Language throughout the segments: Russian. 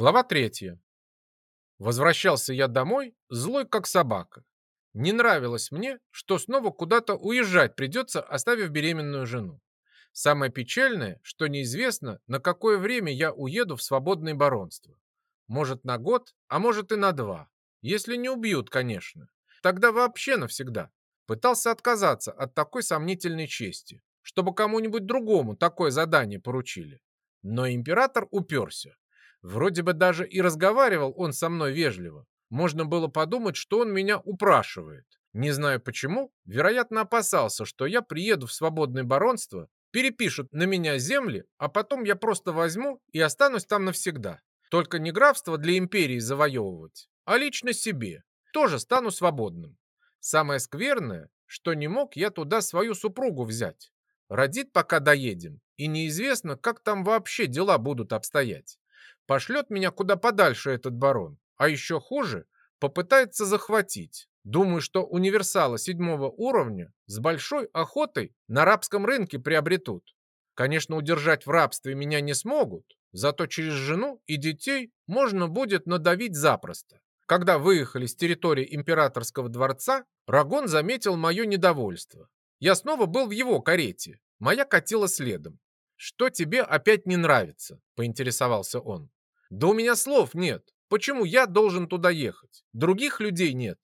Глава третья. Возвращался я домой, злой как собака. Не нравилось мне, что снова куда-то уезжать придется, оставив беременную жену. Самое печальное, что неизвестно, на какое время я уеду в свободное баронство. Может, на год, а может и на два. Если не убьют, конечно. Тогда вообще навсегда. Пытался отказаться от такой сомнительной чести, чтобы кому-нибудь другому такое задание поручили. Но император уперся. Вроде бы даже и разговаривал он со мной вежливо. Можно было подумать, что он меня упрашивает. Не знаю почему, вероятно, опасался, что я приеду в свободное баронство, перепишут на меня земли, а потом я просто возьму и останусь там навсегда. Только не графство для империи завоевывать, а лично себе. Тоже стану свободным. Самое скверное, что не мог я туда свою супругу взять. Родит, пока доедем, и неизвестно, как там вообще дела будут обстоять. Пошлет меня куда подальше этот барон, а еще хуже, попытается захватить. Думаю, что универсалы седьмого уровня с большой охотой на рабском рынке приобретут. Конечно, удержать в рабстве меня не смогут, зато через жену и детей можно будет надавить запросто. Когда выехали с территории императорского дворца, Рагон заметил мое недовольство. Я снова был в его карете. Моя катила следом. «Что тебе опять не нравится?» – поинтересовался он. Да у меня слов нет. Почему я должен туда ехать? Других людей нет.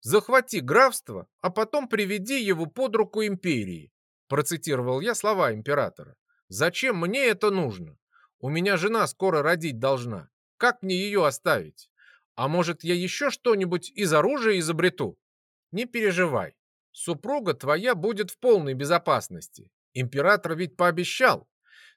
Захвати графство, а потом приведи его под руку империи. Процитировал я слова императора. Зачем мне это нужно? У меня жена скоро родить должна. Как мне ее оставить? А может, я еще что-нибудь из оружия изобрету? Не переживай. Супруга твоя будет в полной безопасности. Император ведь пообещал.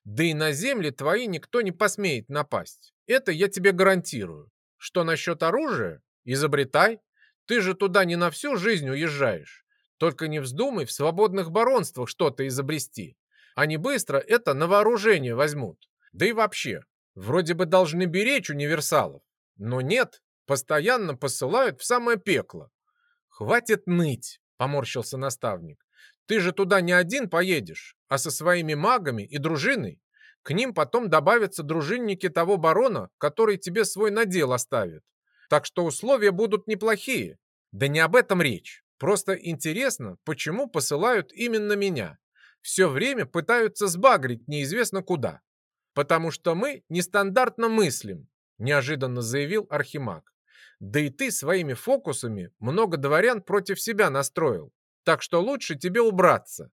Да и на земли твои никто не посмеет напасть. Это я тебе гарантирую. Что насчет оружия? Изобретай. Ты же туда не на всю жизнь уезжаешь. Только не вздумай в свободных баронствах что-то изобрести. Они быстро это на вооружение возьмут. Да и вообще, вроде бы должны беречь универсалов. Но нет, постоянно посылают в самое пекло. Хватит ныть, поморщился наставник. Ты же туда не один поедешь, а со своими магами и дружиной. К ним потом добавятся дружинники того барона, который тебе свой надел оставит. Так что условия будут неплохие. Да не об этом речь. Просто интересно, почему посылают именно меня. Все время пытаются сбагрить неизвестно куда. Потому что мы нестандартно мыслим, неожиданно заявил Архимаг. Да и ты своими фокусами много дворян против себя настроил. Так что лучше тебе убраться.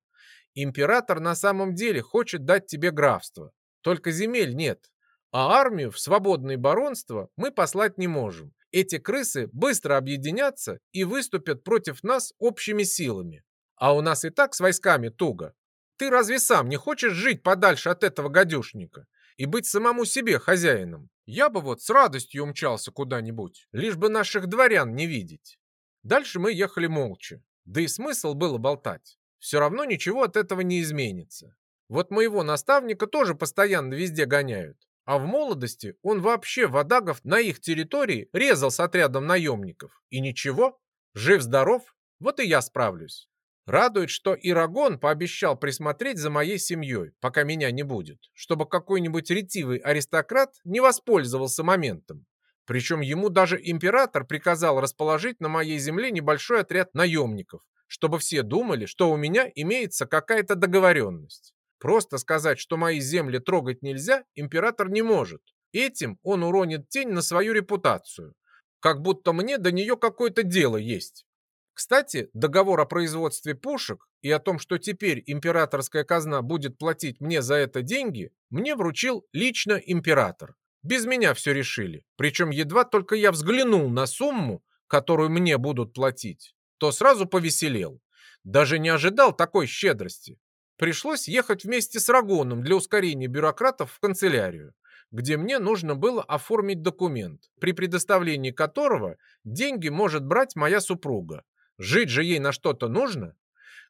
Император на самом деле хочет дать тебе графство. Только земель нет. А армию в свободное баронство мы послать не можем. Эти крысы быстро объединятся и выступят против нас общими силами. А у нас и так с войсками туго. Ты разве сам не хочешь жить подальше от этого гадюшника и быть самому себе хозяином? Я бы вот с радостью умчался куда-нибудь, лишь бы наших дворян не видеть. Дальше мы ехали молча. Да и смысл было болтать. Все равно ничего от этого не изменится. Вот моего наставника тоже постоянно везде гоняют. А в молодости он вообще водагов на их территории резал с отрядом наемников. И ничего, жив-здоров, вот и я справлюсь. Радует, что Ирагон пообещал присмотреть за моей семьей, пока меня не будет, чтобы какой-нибудь ретивый аристократ не воспользовался моментом. Причем ему даже император приказал расположить на моей земле небольшой отряд наемников, чтобы все думали, что у меня имеется какая-то договоренность. Просто сказать, что мои земли трогать нельзя, император не может. Этим он уронит тень на свою репутацию. Как будто мне до нее какое-то дело есть. Кстати, договор о производстве пушек и о том, что теперь императорская казна будет платить мне за это деньги, мне вручил лично император. Без меня все решили. Причем едва только я взглянул на сумму, которую мне будут платить, то сразу повеселел. Даже не ожидал такой щедрости. Пришлось ехать вместе с Рагоном для ускорения бюрократов в канцелярию, где мне нужно было оформить документ, при предоставлении которого деньги может брать моя супруга. Жить же ей на что-то нужно.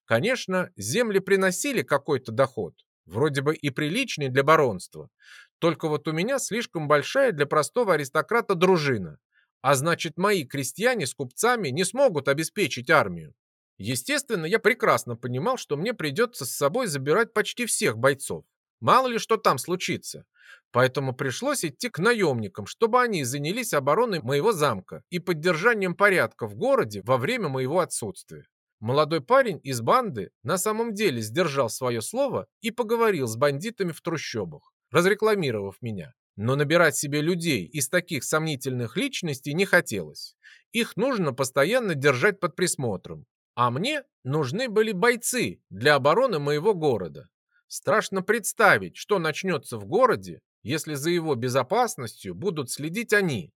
Конечно, земли приносили какой-то доход, вроде бы и приличный для баронства. Только вот у меня слишком большая для простого аристократа дружина. А значит, мои крестьяне с купцами не смогут обеспечить армию. Естественно, я прекрасно понимал, что мне придется с собой забирать почти всех бойцов. мало ли что там случится. Поэтому пришлось идти к наемникам, чтобы они занялись обороной моего замка и поддержанием порядка в городе во время моего отсутствия. Молодой парень из банды на самом деле сдержал свое слово и поговорил с бандитами в трущобах, разрекламировав меня. Но набирать себе людей из таких сомнительных личностей не хотелось. Их нужно постоянно держать под присмотром. А мне нужны были бойцы для обороны моего города. Страшно представить, что начнется в городе, если за его безопасностью будут следить они.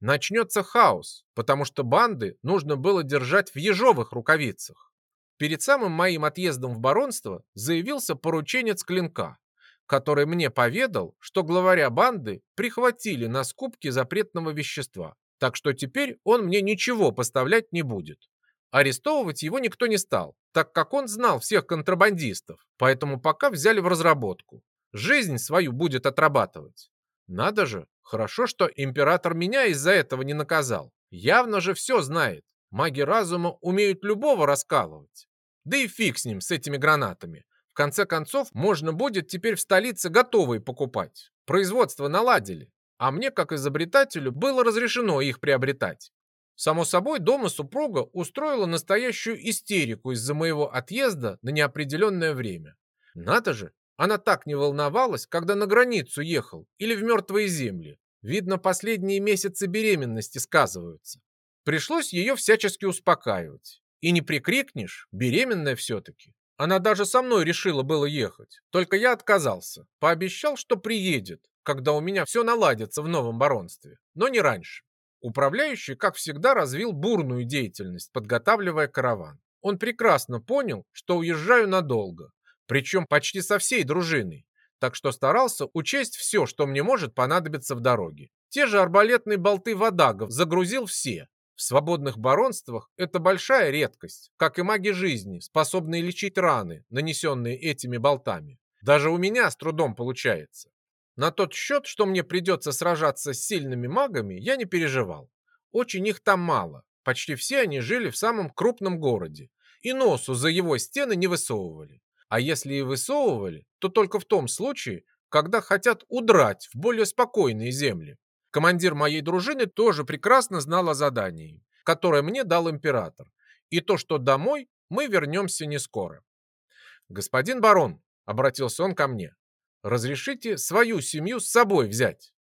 Начнется хаос, потому что банды нужно было держать в ежовых рукавицах. Перед самым моим отъездом в баронство заявился порученец клинка, который мне поведал, что главаря банды прихватили на скупке запретного вещества, так что теперь он мне ничего поставлять не будет. Арестовывать его никто не стал, так как он знал всех контрабандистов, поэтому пока взяли в разработку. Жизнь свою будет отрабатывать. Надо же, хорошо, что император меня из-за этого не наказал. Явно же все знает. Маги разума умеют любого раскалывать. Да и фиг с ним, с этими гранатами. Конце концов, можно будет теперь в столице готовые покупать. Производство наладили. А мне, как изобретателю, было разрешено их приобретать. Само собой, дома супруга устроила настоящую истерику из-за моего отъезда на неопределенное время. Надо же, она так не волновалась, когда на границу ехал или в мертвые земли. Видно, последние месяцы беременности сказываются. Пришлось ее всячески успокаивать. И не прикрикнешь, беременная все-таки. Она даже со мной решила было ехать. Только я отказался. Пообещал, что приедет, когда у меня все наладится в новом баронстве. Но не раньше. Управляющий, как всегда, развил бурную деятельность, подготавливая караван. Он прекрасно понял, что уезжаю надолго, причем почти со всей дружиной, так что старался учесть все, что мне может понадобиться в дороге. Те же арбалетные болты водагов загрузил все. В свободных баронствах это большая редкость, как и маги жизни, способные лечить раны, нанесенные этими болтами. Даже у меня с трудом получается. На тот счет, что мне придется сражаться с сильными магами, я не переживал. Очень их там мало. Почти все они жили в самом крупном городе. И носу за его стены не высовывали. А если и высовывали, то только в том случае, когда хотят удрать в более спокойные земли. Командир моей дружины тоже прекрасно знал о задании, которое мне дал император, и то, что домой мы вернемся не скоро. «Господин барон», — обратился он ко мне, разрешите свою семью с собой взять?»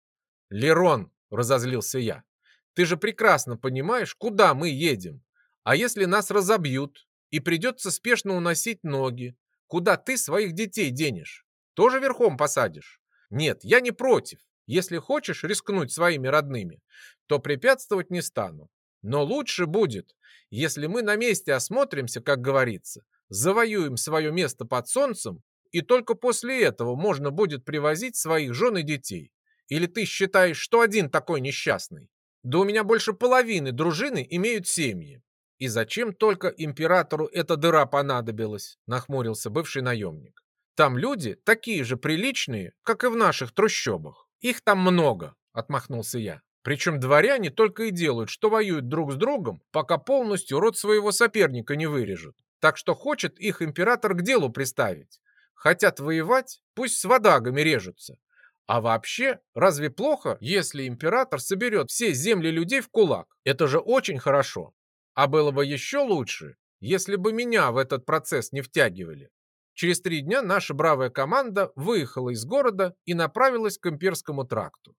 «Лерон», — разозлился я, — «ты же прекрасно понимаешь, куда мы едем. А если нас разобьют и придется спешно уносить ноги, куда ты своих детей денешь? Тоже верхом посадишь? Нет, я не против. Если хочешь рискнуть своими родными, то препятствовать не стану. Но лучше будет, если мы на месте осмотримся, как говорится, завоюем свое место под солнцем и только после этого можно будет привозить своих жен и детей. Или ты считаешь, что один такой несчастный? Да у меня больше половины дружины имеют семьи. И зачем только императору эта дыра понадобилась, нахмурился бывший наемник. Там люди такие же приличные, как и в наших трущобах. Их там много, отмахнулся я. Причем дворяне только и делают, что воюют друг с другом, пока полностью род своего соперника не вырежут. Так что хочет их император к делу приставить. Хотят воевать, пусть с водагами режутся. А вообще, разве плохо, если император соберет все земли людей в кулак? Это же очень хорошо. А было бы еще лучше, если бы меня в этот процесс не втягивали. Через три дня наша бравая команда выехала из города и направилась к имперскому тракту.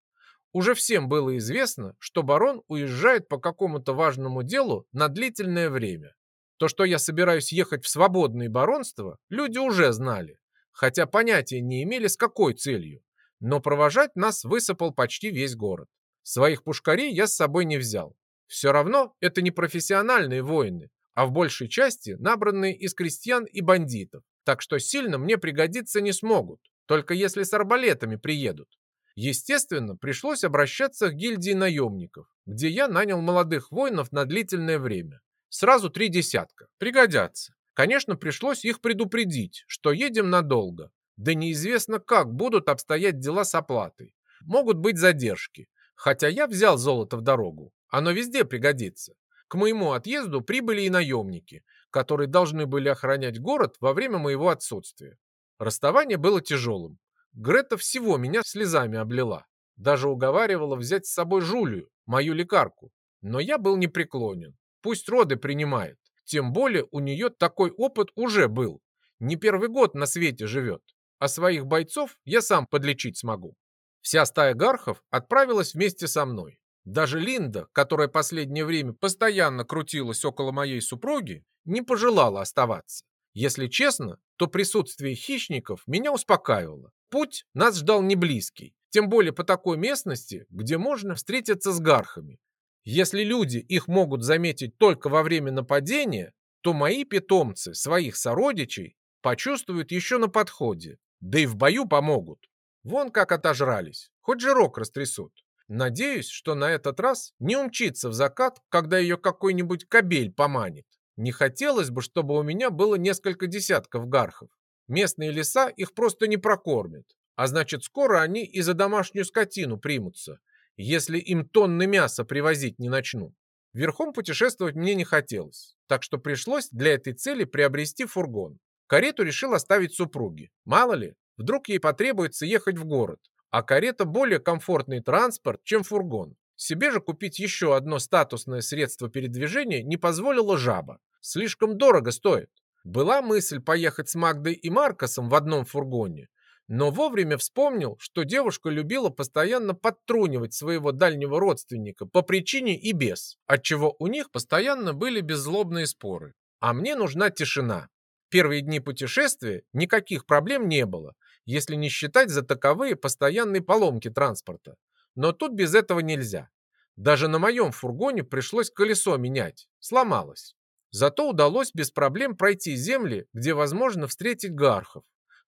Уже всем было известно, что барон уезжает по какому-то важному делу на длительное время. То, что я собираюсь ехать в свободное баронство, люди уже знали хотя понятия не имели, с какой целью. Но провожать нас высыпал почти весь город. Своих пушкарей я с собой не взял. Все равно это не профессиональные воины, а в большей части набранные из крестьян и бандитов, так что сильно мне пригодиться не смогут, только если с арбалетами приедут. Естественно, пришлось обращаться к гильдии наемников, где я нанял молодых воинов на длительное время. Сразу три десятка. Пригодятся. Конечно, пришлось их предупредить, что едем надолго. Да неизвестно, как будут обстоять дела с оплатой. Могут быть задержки. Хотя я взял золото в дорогу. Оно везде пригодится. К моему отъезду прибыли и наемники, которые должны были охранять город во время моего отсутствия. Расставание было тяжелым. Грета всего меня слезами облила. Даже уговаривала взять с собой Жулию, мою лекарку. Но я был непреклонен. Пусть роды принимает. Тем более у нее такой опыт уже был. Не первый год на свете живет. А своих бойцов я сам подлечить смогу. Вся стая гархов отправилась вместе со мной. Даже Линда, которая последнее время постоянно крутилась около моей супруги, не пожелала оставаться. Если честно, то присутствие хищников меня успокаивало. Путь нас ждал не близкий, тем более по такой местности, где можно встретиться с гархами. Если люди их могут заметить только во время нападения, то мои питомцы своих сородичей почувствуют еще на подходе, да и в бою помогут. Вон как отожрались, хоть жирок растрясут. Надеюсь, что на этот раз не умчится в закат, когда ее какой-нибудь кобель поманит. Не хотелось бы, чтобы у меня было несколько десятков гархов. Местные леса их просто не прокормят. А значит, скоро они и за домашнюю скотину примутся, если им тонны мяса привозить не начну. Верхом путешествовать мне не хотелось, так что пришлось для этой цели приобрести фургон. Карету решил оставить супруге. Мало ли, вдруг ей потребуется ехать в город, а карета более комфортный транспорт, чем фургон. Себе же купить еще одно статусное средство передвижения не позволила жаба. Слишком дорого стоит. Была мысль поехать с Магдой и Маркосом в одном фургоне, но вовремя вспомнил, что девушка любила постоянно подтрунивать своего дальнего родственника по причине и без, отчего у них постоянно были беззлобные споры. А мне нужна тишина. Первые дни путешествия никаких проблем не было, если не считать за таковые постоянные поломки транспорта. Но тут без этого нельзя. Даже на моем фургоне пришлось колесо менять. Сломалось. Зато удалось без проблем пройти земли, где возможно встретить гархов.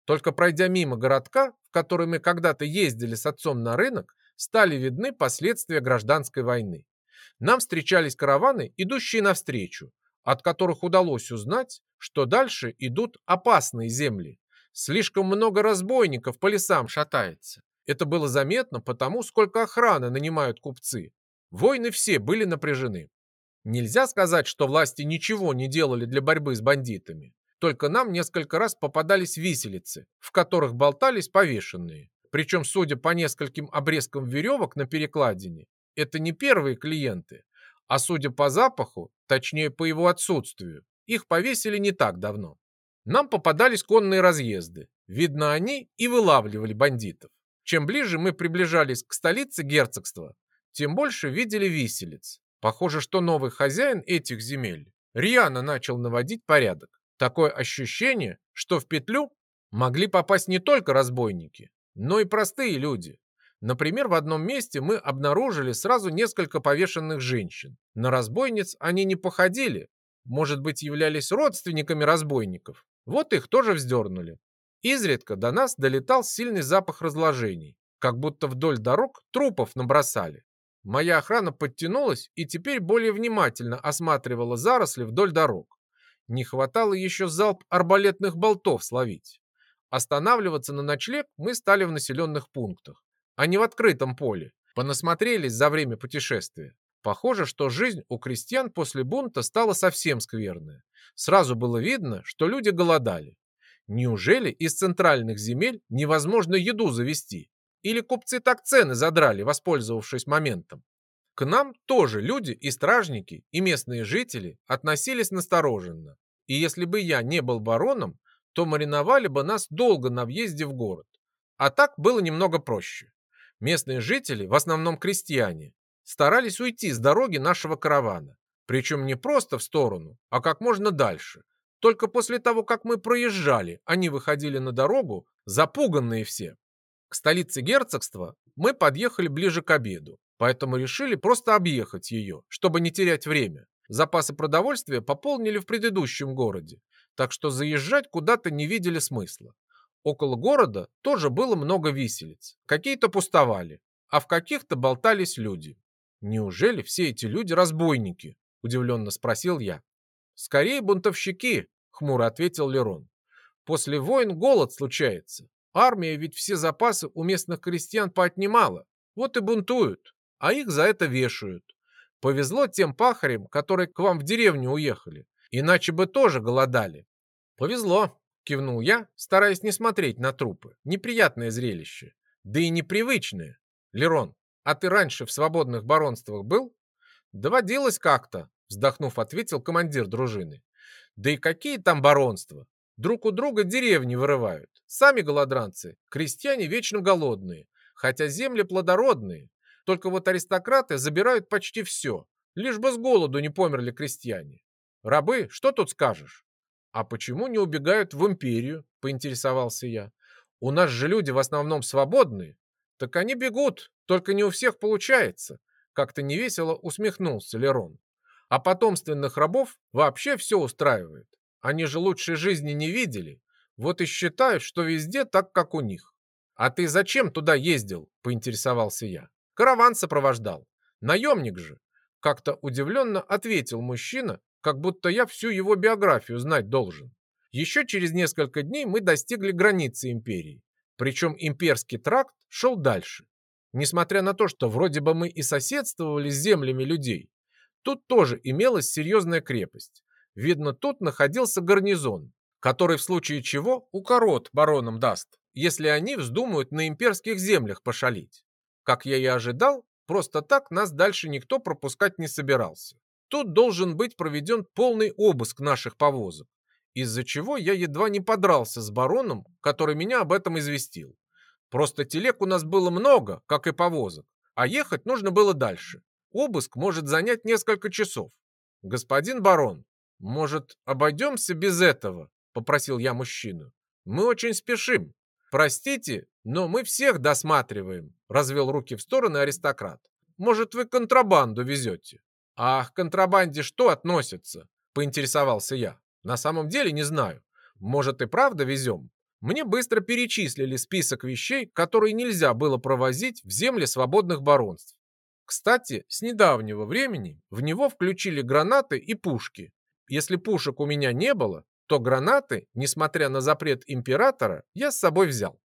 Только пройдя мимо городка, в который мы когда-то ездили с отцом на рынок, стали видны последствия гражданской войны. Нам встречались караваны, идущие навстречу, от которых удалось узнать, что дальше идут опасные земли, Слишком много разбойников по лесам шатается. Это было заметно потому, сколько охраны нанимают купцы. Войны все были напряжены. Нельзя сказать, что власти ничего не делали для борьбы с бандитами. Только нам несколько раз попадались виселицы, в которых болтались повешенные. Причем, судя по нескольким обрезкам веревок на перекладине, это не первые клиенты, а судя по запаху, точнее по его отсутствию, их повесили не так давно. Нам попадались конные разъезды. Видно, они и вылавливали бандитов. Чем ближе мы приближались к столице герцогства, тем больше видели виселиц. Похоже, что новый хозяин этих земель рьяно начал наводить порядок. Такое ощущение, что в петлю могли попасть не только разбойники, но и простые люди. Например, в одном месте мы обнаружили сразу несколько повешенных женщин. На разбойниц они не походили, может быть, являлись родственниками разбойников. Вот их тоже вздернули. Изредка до нас долетал сильный запах разложений, как будто вдоль дорог трупов набросали. Моя охрана подтянулась и теперь более внимательно осматривала заросли вдоль дорог. Не хватало еще залп арбалетных болтов словить. Останавливаться на ночлег мы стали в населенных пунктах, а не в открытом поле. Понасмотрелись за время путешествия. Похоже, что жизнь у крестьян после бунта стала совсем скверная. Сразу было видно, что люди голодали. Неужели из центральных земель невозможно еду завести? Или купцы так цены задрали, воспользовавшись моментом? К нам тоже люди и стражники, и местные жители относились настороженно. И если бы я не был бароном, то мариновали бы нас долго на въезде в город. А так было немного проще. Местные жители, в основном крестьяне, старались уйти с дороги нашего каравана. Причем не просто в сторону, а как можно дальше. Только после того, как мы проезжали, они выходили на дорогу, запуганные все. К столице герцогства мы подъехали ближе к обеду, поэтому решили просто объехать ее, чтобы не терять время. Запасы продовольствия пополнили в предыдущем городе, так что заезжать куда-то не видели смысла. Около города тоже было много виселиц. Какие-то пустовали, а в каких-то болтались люди. «Неужели все эти люди разбойники?» – удивленно спросил я. «Скорее бунтовщики», – хмуро ответил Лерон. «После войн голод случается. Армия ведь все запасы у местных крестьян поотнимала. Вот и бунтуют, а их за это вешают. Повезло тем пахарям, которые к вам в деревню уехали. Иначе бы тоже голодали». «Повезло», – кивнул я, стараясь не смотреть на трупы. Неприятное зрелище. Да и непривычное. Лерон, а ты раньше в свободных баронствах был? Доводилось как-то, вздохнув, ответил командир дружины. Да и какие там баронства? Друг у друга деревни вырывают. Сами голодранцы, крестьяне вечно голодные, хотя земли плодородные. Только вот аристократы забирают почти все, лишь бы с голоду не померли крестьяне. Рабы, что тут скажешь? А почему не убегают в империю, поинтересовался я. У нас же люди в основном свободные. Так они бегут, только не у всех получается. Как-то невесело усмехнулся Лерон. А потомственных рабов вообще все устраивает. Они же лучшей жизни не видели. Вот и считают, что везде так, как у них. А ты зачем туда ездил, поинтересовался я. Караван сопровождал. Наемник же. Как-то удивленно ответил мужчина, как будто я всю его биографию знать должен. Еще через несколько дней мы достигли границы империи. Причем имперский тракт шел дальше. Несмотря на то, что вроде бы мы и соседствовали с землями людей, тут тоже имелась серьезная крепость. Видно, тут находился гарнизон, который в случае чего укорот баронам даст, если они вздумают на имперских землях пошалить. Как я и ожидал, просто так нас дальше никто пропускать не собирался. Тут должен быть проведен полный обыск наших повозок, из-за чего я едва не подрался с бароном, который меня об этом известил. Просто телег у нас было много, как и повозок, а ехать нужно было дальше. Обыск может занять несколько часов. Господин барон, может, обойдемся без этого? Попросил я мужчину. Мы очень спешим. Простите, но мы всех досматриваем, развел руки в стороны аристократ. Может, вы контрабанду везете? А к контрабанде что относится? Поинтересовался я. На самом деле не знаю. Может и правда везем? Мне быстро перечислили список вещей, которые нельзя было провозить в земли свободных баронств. Кстати, с недавнего времени в него включили гранаты и пушки. Если пушек у меня не было, то гранаты, несмотря на запрет императора, я с собой взял.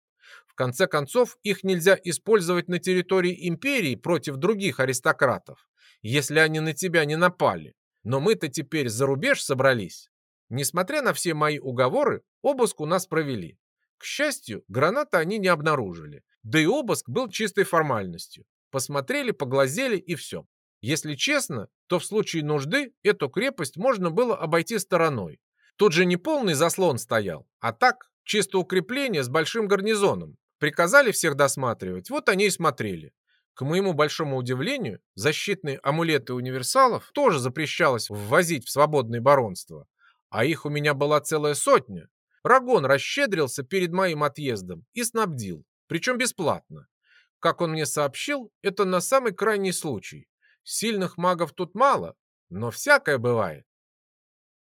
В конце концов, их нельзя использовать на территории империи против других аристократов, если они на тебя не напали. Но мы-то теперь за рубеж собрались. Несмотря на все мои уговоры, обыск у нас провели. К счастью, гранаты они не обнаружили. Да и обыск был чистой формальностью. Посмотрели, поглазели и все. Если честно, то в случае нужды эту крепость можно было обойти стороной. Тут же не полный заслон стоял, а так, чисто укрепление с большим гарнизоном. Приказали всех досматривать, вот они и смотрели. К моему большому удивлению, защитные амулеты универсалов тоже запрещалось ввозить в свободное баронство. А их у меня была целая сотня, Рагон расщедрился перед моим отъездом и снабдил, причем бесплатно. Как он мне сообщил, это на самый крайний случай. Сильных магов тут мало, но всякое бывает.